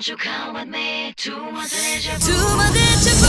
Won't you come with me to my Madeja? To my Madeja.